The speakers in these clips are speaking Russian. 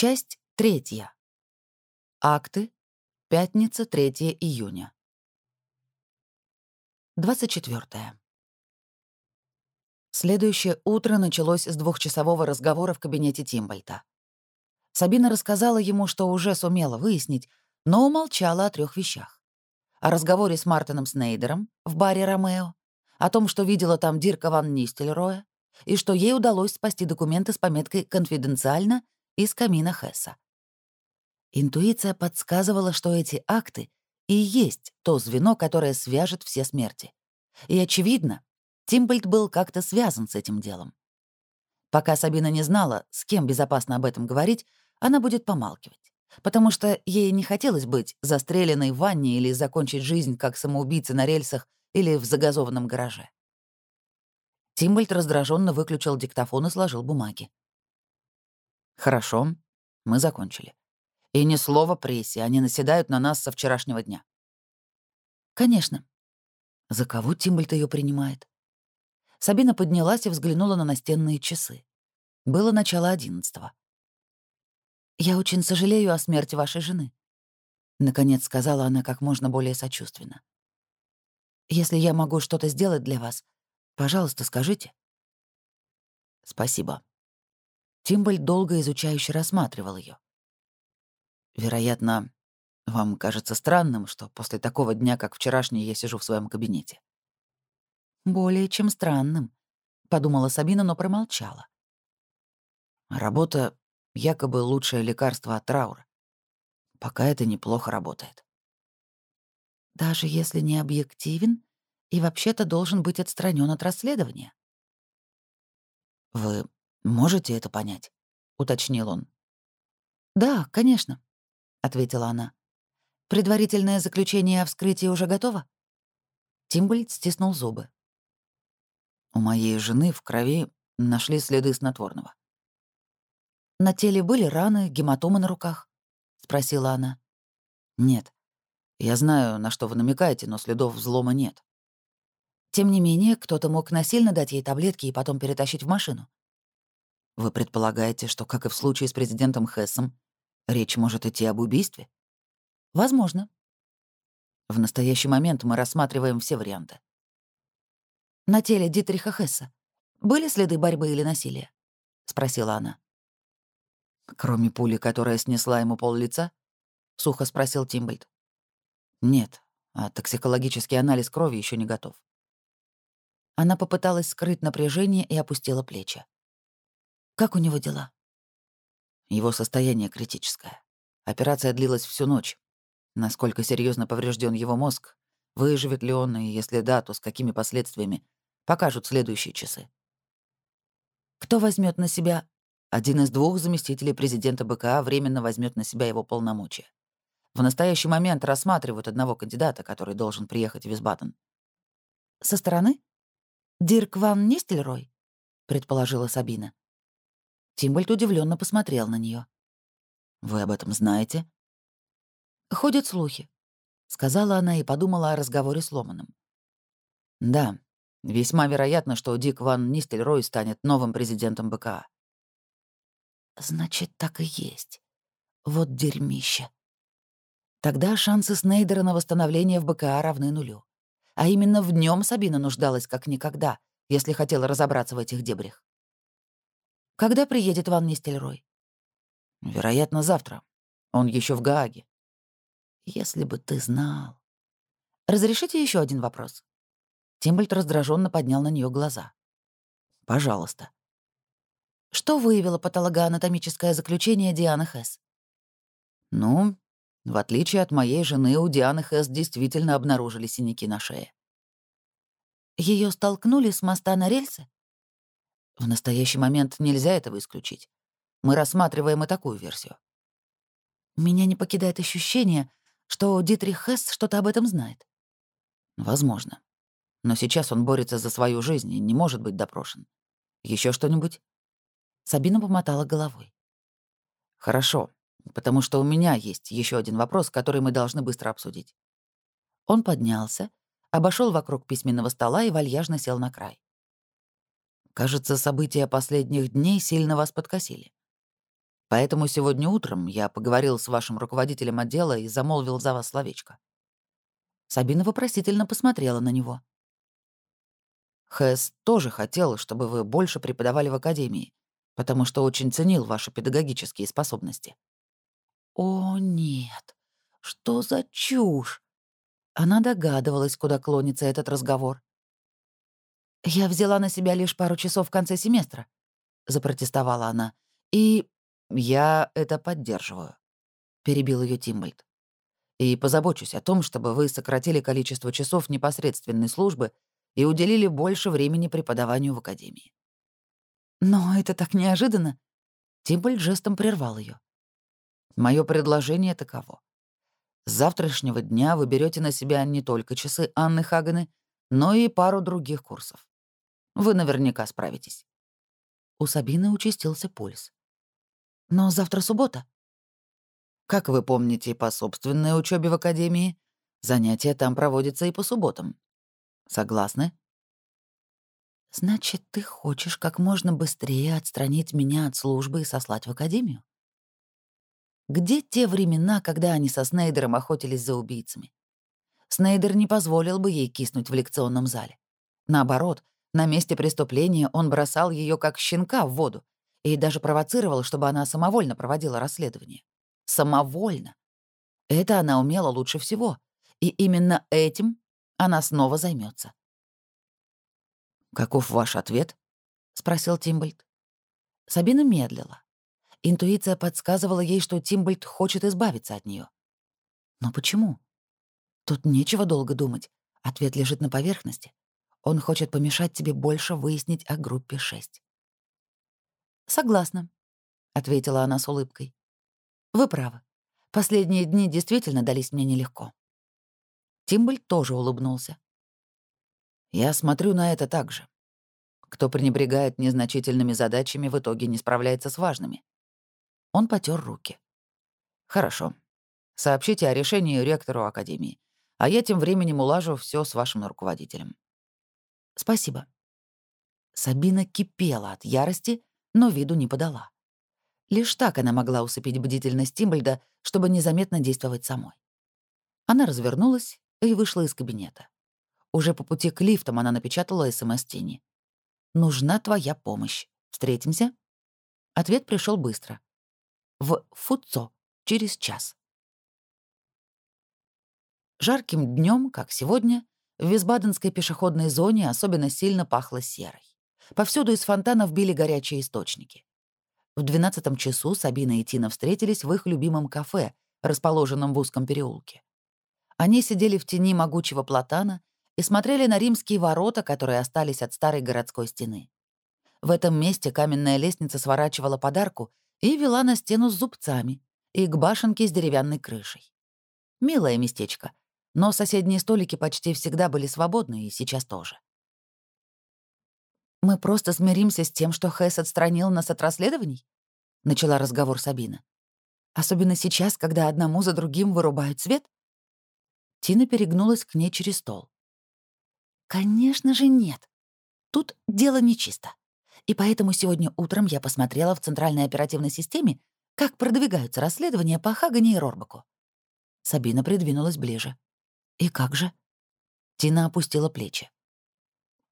Часть третья. Акты. Пятница, 3 июня. 24. Следующее утро началось с двухчасового разговора в кабинете Тимбольта. Сабина рассказала ему, что уже сумела выяснить, но умолчала о трех вещах. О разговоре с Мартином Снейдером в баре «Ромео», о том, что видела там Дирка ван Нистельроя, и что ей удалось спасти документы с пометкой «Конфиденциально» из камина Хесса. Интуиция подсказывала, что эти акты и есть то звено, которое свяжет все смерти. И, очевидно, Тимбольд был как-то связан с этим делом. Пока Сабина не знала, с кем безопасно об этом говорить, она будет помалкивать, потому что ей не хотелось быть застреленной в ванне или закончить жизнь как самоубийца на рельсах или в загазованном гараже. Тимбольд раздраженно выключил диктофон и сложил бумаги. «Хорошо, мы закончили. И ни слова прессе, они наседают на нас со вчерашнего дня». «Конечно». За кого Тимбольд ее принимает? Сабина поднялась и взглянула на настенные часы. Было начало одиннадцатого. «Я очень сожалею о смерти вашей жены», — наконец сказала она как можно более сочувственно. «Если я могу что-то сделать для вас, пожалуйста, скажите». «Спасибо». Тимбольд долго изучающе рассматривал ее. Вероятно, вам кажется странным, что после такого дня, как вчерашний, я сижу в своем кабинете. Более чем странным, подумала Сабина, но промолчала. Работа — якобы лучшее лекарство от траура. Пока это неплохо работает. Даже если не объективен и вообще-то должен быть отстранен от расследования. «Вы можете это понять?» — уточнил он. «Да, конечно», — ответила она. «Предварительное заключение о вскрытии уже готово?» Тимбольд стиснул зубы. «У моей жены в крови нашли следы снотворного». «На теле были раны, гематомы на руках?» — спросила она. «Нет. Я знаю, на что вы намекаете, но следов взлома нет». Тем не менее, кто-то мог насильно дать ей таблетки и потом перетащить в машину. Вы предполагаете, что, как и в случае с президентом Хессом, Речь может идти об убийстве? Возможно. В настоящий момент мы рассматриваем все варианты. На теле Дитриха Хесса были следы борьбы или насилия? спросила она. Кроме пули, которая снесла ему пол лица? сухо спросил Тимбольд. Нет, а токсикологический анализ крови еще не готов. Она попыталась скрыть напряжение и опустила плечи. Как у него дела? Его состояние критическое. Операция длилась всю ночь. Насколько серьезно поврежден его мозг, выживет ли он, и если да, то с какими последствиями, покажут следующие часы. Кто возьмет на себя? Один из двух заместителей президента БКА временно возьмет на себя его полномочия. В настоящий момент рассматривают одного кандидата, который должен приехать в Висбаден. «Со стороны? Дирк Ван Нистельрой?» — предположила Сабина. Тимбольд удивленно посмотрел на нее. «Вы об этом знаете?» «Ходят слухи», — сказала она и подумала о разговоре с Ломаном. «Да, весьма вероятно, что Дик Ван Нистельрой станет новым президентом БКА». «Значит, так и есть. Вот дерьмище». Тогда шансы Снейдера на восстановление в БКА равны нулю. А именно в нем Сабина нуждалась как никогда, если хотела разобраться в этих дебрях. Когда приедет Ван Нистельрой? Вероятно, завтра. Он еще в Гааге. Если бы ты знал. Разрешите еще один вопрос? Тимбольд раздраженно поднял на нее глаза. Пожалуйста. Что выявило патологоанатомическое заключение Дианы Хэс? Ну, в отличие от моей жены, у Дианы Хэс действительно обнаружили синяки на шее. Ее столкнули с моста на рельсы? В настоящий момент нельзя этого исключить. Мы рассматриваем и такую версию. Меня не покидает ощущение, что Дитрих Хесс что-то об этом знает. Возможно. Но сейчас он борется за свою жизнь и не может быть допрошен. Еще что-нибудь? Сабина помотала головой. Хорошо, потому что у меня есть еще один вопрос, который мы должны быстро обсудить. Он поднялся, обошел вокруг письменного стола и вальяжно сел на край. Кажется, события последних дней сильно вас подкосили. Поэтому сегодня утром я поговорил с вашим руководителем отдела и замолвил за вас словечко». Сабина вопросительно посмотрела на него. Хэс тоже хотел, чтобы вы больше преподавали в академии, потому что очень ценил ваши педагогические способности. О, нет. Что за чушь? Она догадывалась, куда клонится этот разговор. «Я взяла на себя лишь пару часов в конце семестра», — запротестовала она. «И я это поддерживаю», — перебил ее Тимбольд. «И позабочусь о том, чтобы вы сократили количество часов непосредственной службы и уделили больше времени преподаванию в академии. Но это так неожиданно. Тимбольд жестом прервал ее. Мое предложение таково. С завтрашнего дня вы берете на себя не только часы Анны Хагены, но и пару других курсов. Вы наверняка справитесь. У Сабины участился пульс. Но завтра суббота. Как вы помните по собственной учебе в академии, занятия там проводятся и по субботам. Согласны? Значит, ты хочешь как можно быстрее отстранить меня от службы и сослать в академию? Где те времена, когда они со Снейдером охотились за убийцами? Снейдер не позволил бы ей киснуть в лекционном зале. Наоборот, на месте преступления он бросал ее как щенка в воду и даже провоцировал, чтобы она самовольно проводила расследование. Самовольно. Это она умела лучше всего. И именно этим она снова займется. «Каков ваш ответ?» — спросил Тимбольд. Сабина медлила. Интуиция подсказывала ей, что Тимбольд хочет избавиться от нее. Но почему? Тут нечего долго думать. Ответ лежит на поверхности. Он хочет помешать тебе больше выяснить о группе 6. «Согласна», — ответила она с улыбкой. «Вы правы. Последние дни действительно дались мне нелегко. Тимбольд тоже улыбнулся. «Я смотрю на это так же. Кто пренебрегает незначительными задачами, в итоге не справляется с важными». Он потер руки. «Хорошо. Сообщите о решении ректору Академии, а я тем временем улажу все с вашим руководителем». «Спасибо». Сабина кипела от ярости, но виду не подала. Лишь так она могла усыпить бдительность Тимбольда, чтобы незаметно действовать самой. Она развернулась и вышла из кабинета. Уже по пути к лифтам она напечатала СМС Тини. «Нужна твоя помощь. Встретимся?» Ответ пришел быстро. В Фуцо. Через час. Жарким днем, как сегодня, в Висбаденской пешеходной зоне особенно сильно пахло серой. Повсюду из фонтанов били горячие источники. В двенадцатом часу Сабина и Тина встретились в их любимом кафе, расположенном в узком переулке. Они сидели в тени могучего платана и смотрели на римские ворота, которые остались от старой городской стены. В этом месте каменная лестница сворачивала подарку и вела на стену с зубцами и к башенке с деревянной крышей. Милое местечко, но соседние столики почти всегда были свободны, и сейчас тоже. «Мы просто смиримся с тем, что Хэс отстранил нас от расследований?» — начала разговор Сабина. «Особенно сейчас, когда одному за другим вырубают свет?» Тина перегнулась к ней через стол. «Конечно же нет. Тут дело нечисто. И поэтому сегодня утром я посмотрела в Центральной оперативной системе, как продвигаются расследования по Хагане и Рорбаку». Сабина придвинулась ближе. «И как же?» Тина опустила плечи.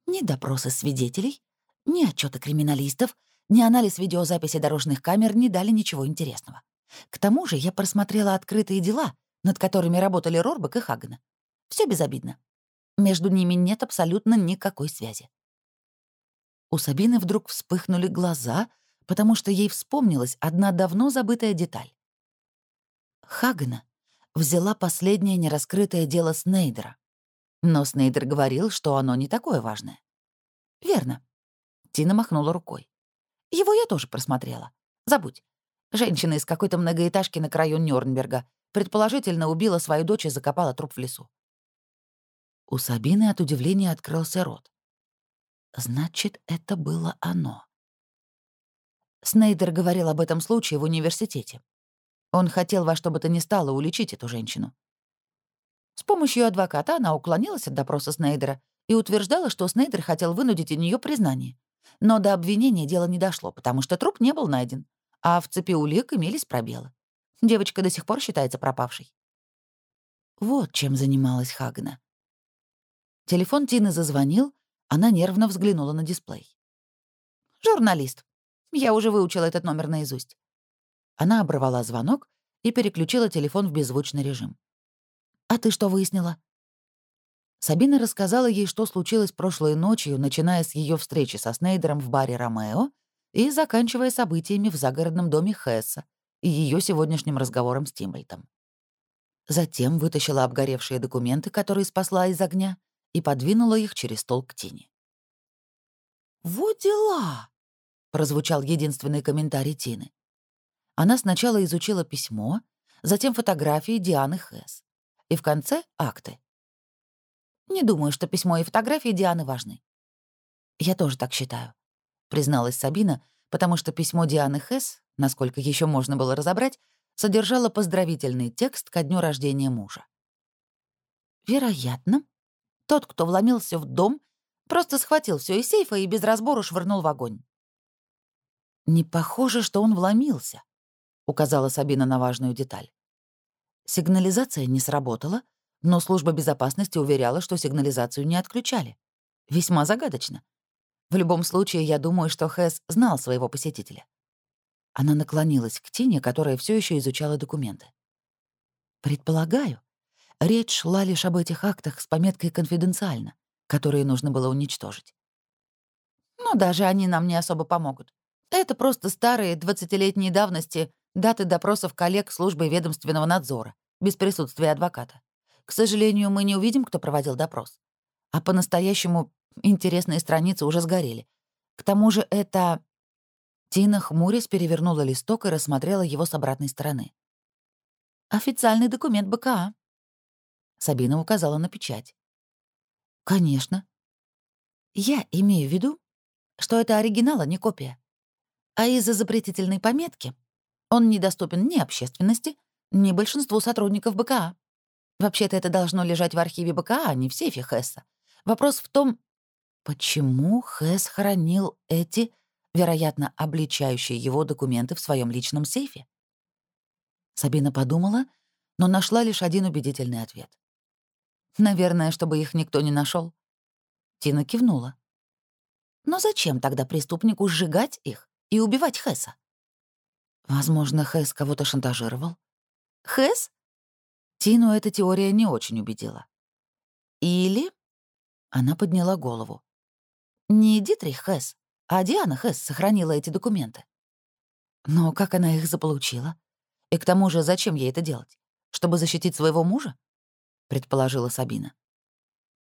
«Ни допросы свидетелей, ни отчеты криминалистов, ни анализ видеозаписи дорожных камер не дали ничего интересного. К тому же я просмотрела открытые дела — над которыми работали Рорбак и Хагана. Все безобидно. Между ними нет абсолютно никакой связи. У Сабины вдруг вспыхнули глаза, потому что ей вспомнилась одна давно забытая деталь. Хагана взяла последнее нераскрытое дело Снейдера. Но Снейдер говорил, что оно не такое важное. «Верно». Тина махнула рукой. «Его я тоже просмотрела. Забудь. Женщина из какой-то многоэтажки на краю Нёрнберга. Предположительно, убила свою дочь и закопала труп в лесу. У Сабины от удивления открылся рот. Значит, это было оно. Снейдер говорил об этом случае в университете. Он хотел во что бы то ни стало уличить эту женщину. С помощью адвоката она уклонилась от допроса Снейдера и утверждала, что Снейдер хотел вынудить у нее признание. Но до обвинения дело не дошло, потому что труп не был найден, а в цепи улик имелись пробелы. Девочка до сих пор считается пропавшей. Вот чем занималась Хагна. Телефон Тины зазвонил, она нервно взглянула на дисплей. «Журналист. Я уже выучила этот номер наизусть». Она оборвала звонок и переключила телефон в беззвучный режим. «А ты что выяснила?» Сабина рассказала ей, что случилось прошлой ночью, начиная с ее встречи со Снейдером в баре «Ромео» и заканчивая событиями в загородном доме Хесса и ее сегодняшним разговором с Тимбальтом. Затем вытащила обгоревшие документы, которые спасла из огня, и подвинула их через стол к Тине. «Вот дела!» — прозвучал единственный комментарий Тины. Она сначала изучила письмо, затем фотографии Дианы Хэс. И в конце — акты. Не думаю, что письмо и фотографии Дианы важны. Я тоже так считаю, призналась Сабина, потому что письмо Дианы Хэс, насколько еще можно было разобрать, содержало поздравительный текст ко дню рождения мужа. Вероятно, тот, кто вломился в дом, просто схватил все из сейфа и без разбору швырнул в огонь. «Не похоже, что он вломился», — указала Сабина на важную деталь. Сигнализация не сработала, но служба безопасности уверяла, что сигнализацию не отключали. Весьма загадочно. В любом случае, я думаю, что Хэс знал своего посетителя. Она наклонилась к Тине, которая все еще изучала документы. Предполагаю, речь шла лишь об этих актах с пометкой «конфиденциально», которые нужно было уничтожить. Но даже они нам не особо помогут. Это просто старые, двадцатилетней давности даты допросов коллег службы ведомственного надзора, без присутствия адвоката. К сожалению, мы не увидим, кто проводил допрос. А по-настоящему интересные страницы уже сгорели. К тому же это... Тина хмурясь перевернула листок и рассмотрела его с обратной стороны. «Официальный документ БКА». Сабина указала на печать. «Конечно. Я имею в виду, что это оригинал, а не копия. А из-за запретительной пометки он недоступен ни общественности, ни большинству сотрудников БКА. Вообще-то это должно лежать в архиве БКА, а не в сейфе Хесса. Вопрос в том, почему Хесс хранил эти, вероятно, обличающие его документы в своем личном сейфе? Сабина подумала, но нашла лишь один убедительный ответ. Наверное, чтобы их никто не нашел. Тина кивнула. Но зачем тогда преступнику сжигать их и убивать Хесса? Возможно, Хэс кого-то шантажировал. Хэс? Тину эта теория не очень убедила. Или... Она подняла голову. Не Дитрих Хэс, а Диана Хэс сохранила эти документы. Но как она их заполучила? И к тому же, зачем ей это делать? Чтобы защитить своего мужа? Предположила Сабина.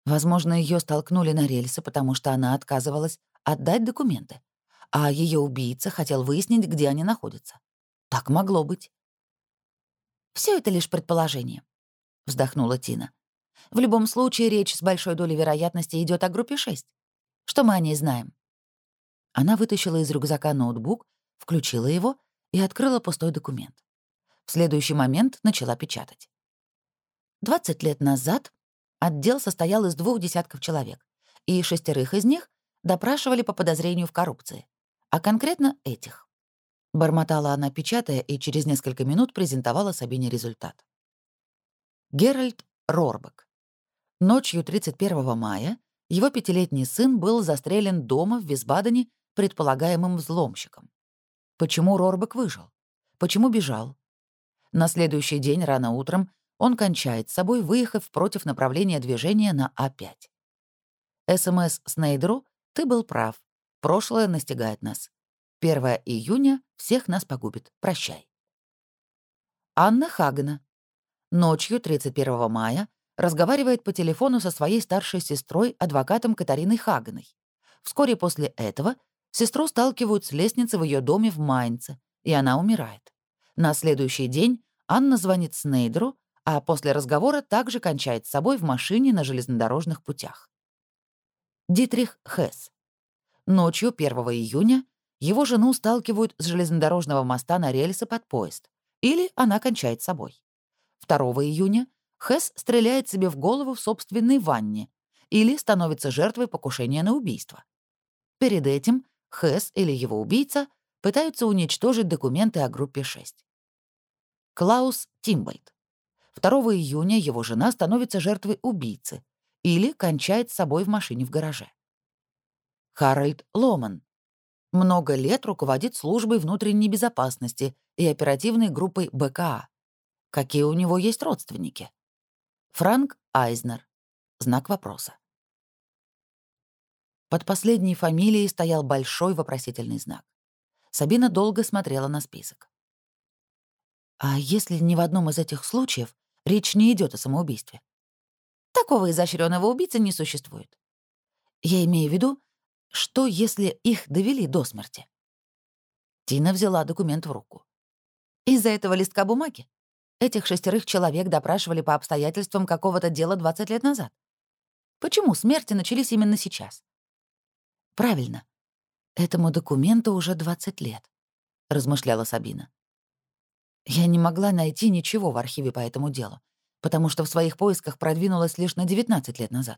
Возможно, ее столкнули на рельсы, потому что она отказывалась отдать документы, а ее убийца хотел выяснить, где они находятся. Так могло быть. Все это лишь предположение, вздохнула Тина. В любом случае, речь с большой долей вероятности идет о группе 6. Что мы о ней знаем? Она вытащила из рюкзака ноутбук, включила его и открыла пустой документ. В следующий момент начала печатать. 20 лет назад отдел состоял из двух десятков человек, и шестерых из них допрашивали по подозрению в коррупции, а конкретно этих. Бормотала она, печатая, и через несколько минут презентовала Сабине результат. Геральт Рорбек. Ночью 31 мая его пятилетний сын был застрелен дома в Висбадене предполагаемым взломщиком. Почему Рорбек выжил? Почему бежал? На следующий день рано утром он кончает с собой, выехав против направления движения на А5. СМС Снейдеру «Ты был прав. Прошлое настигает нас. 1 июня всех нас погубит. Прощай. Анна Хагена. Ночью 31 мая разговаривает по телефону со своей старшей сестрой, адвокатом Катариной Хагеной. Вскоре после этого сестру сталкивают с лестницы в ее доме в Майнце, и она умирает. На следующий день Анна звонит Снейдеру, а после разговора также кончает с собой в машине на железнодорожных путях. Дитрих Хесс. Ночью 1 июня его жену сталкивают с железнодорожного моста на рельсы под поезд, или она кончает собой. 2 июня Хэс стреляет себе в голову в собственной ванне или становится жертвой покушения на убийство. Перед этим Хэс или его убийца пытаются уничтожить документы о группе 6. Клаус Тимбольд. 2 июня его жена становится жертвой убийцы или кончает с собой в машине в гараже. Харальд Ломан. Много лет руководит службой внутренней безопасности и оперативной группой БКА. Какие у него есть родственники? Франк Айзнер. Знак вопроса. Под последней фамилией стоял большой вопросительный знак. Сабина долго смотрела на список. А если ни в одном из этих случаев речь не идет о самоубийстве? Такого изощренного убийцы не существует. Я имею в виду, что если их довели до смерти? Тина взяла документ в руку. Из-за этого листка бумаги? Этих шестерых человек допрашивали по обстоятельствам какого-то дела 20 лет назад. Почему смерти начались именно сейчас? Правильно. Этому документу уже 20 лет, размышляла Сабина. Я не могла найти ничего в архиве по этому делу, потому что в своих поисках продвинулась лишь на 19 лет назад.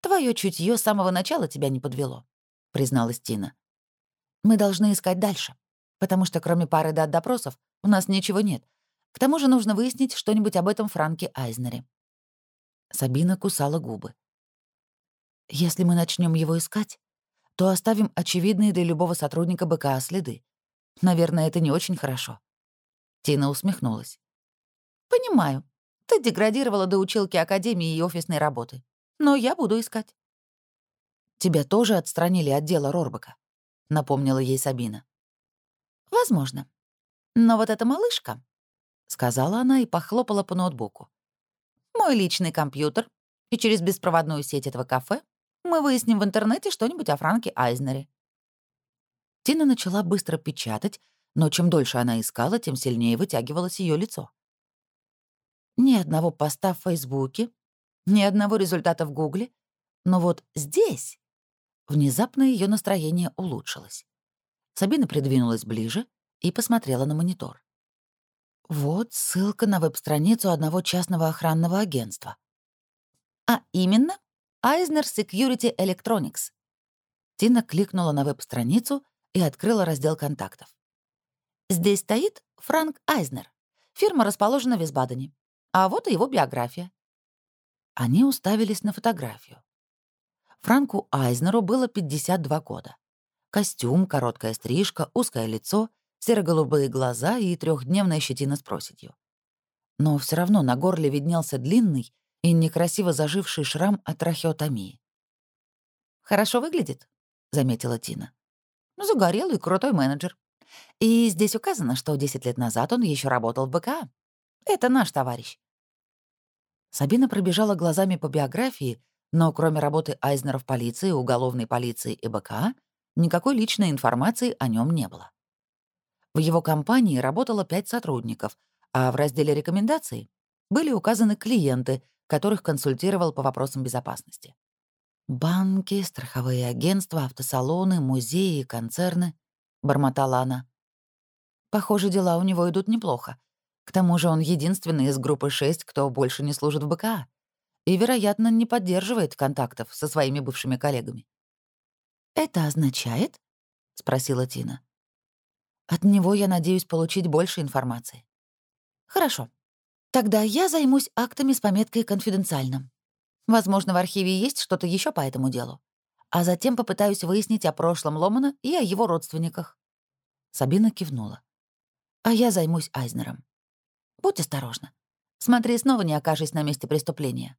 Твое чутье с самого начала тебя не подвело, призналась Тина. Мы должны искать дальше, потому что кроме пары дат допросов у нас ничего нет. К тому же нужно выяснить что-нибудь об этом Франке Айзнере. Сабина кусала губы. Если мы начнем его искать, то оставим очевидные для любого сотрудника БКА следы. Наверное, это не очень хорошо. Тина усмехнулась. «Понимаю. Ты деградировала до училки академии и офисной работы. Но я буду искать». «Тебя тоже отстранили от дела Рорбака», — напомнила ей Сабина. «Возможно. Но вот эта малышка», — сказала она и похлопала по ноутбуку. «Мой личный компьютер, и через беспроводную сеть этого кафе мы выясним в интернете что-нибудь о Франке Айзнере». Тина начала быстро печатать, но чем дольше она искала, тем сильнее вытягивалось ее лицо. Ни одного поста в Фейсбуке, ни одного результата в Гугле. Но вот здесь внезапно ее настроение улучшилось. Сабина придвинулась ближе и посмотрела на монитор. Вот ссылка на веб-страницу одного частного охранного агентства. А именно Eisner Security Electronics. Тина кликнула на веб-страницу и открыла раздел контактов. Здесь стоит Франк Айзнер. Фирма расположена в Висбадене. А вот и его биография. Они уставились на фотографию. Франку Айзнеру было 52 года. Костюм, короткая стрижка, узкое лицо, серо-голубые глаза и трехдневная щетина с проседью. Но все равно на горле виднелся длинный и некрасиво заживший шрам от трахеотомии. «Хорошо выглядит», — заметила Тина. «Загорелый крутой менеджер. И здесь указано, что 10 лет назад он еще работал в БКА. Это наш товарищ. Сабина пробежала глазами по биографии, но кроме работы Айзнера в полиции, уголовной полиции и БКА, никакой личной информации о нем не было. В его компании работало пять сотрудников, а в разделе рекомендаций были указаны клиенты, которых консультировал по вопросам безопасности. Банки, страховые агентства, автосалоны, музеи, концерны. — бормотала она. «Похоже, дела у него идут неплохо. К тому же он единственный из группы 6, кто больше не служит в БКА и, вероятно, не поддерживает контактов со своими бывшими коллегами». «Это означает?» — спросила Тина. «От него я надеюсь получить больше информации». «Хорошо. Тогда я займусь актами с пометкой «Конфиденциально». Возможно, в архиве есть что-то еще по этому делу а затем попытаюсь выяснить о прошлом Ломана и о его родственниках». Сабина кивнула. «А я займусь Айзнером. Будь осторожна. Смотри, снова не окажись на месте преступления.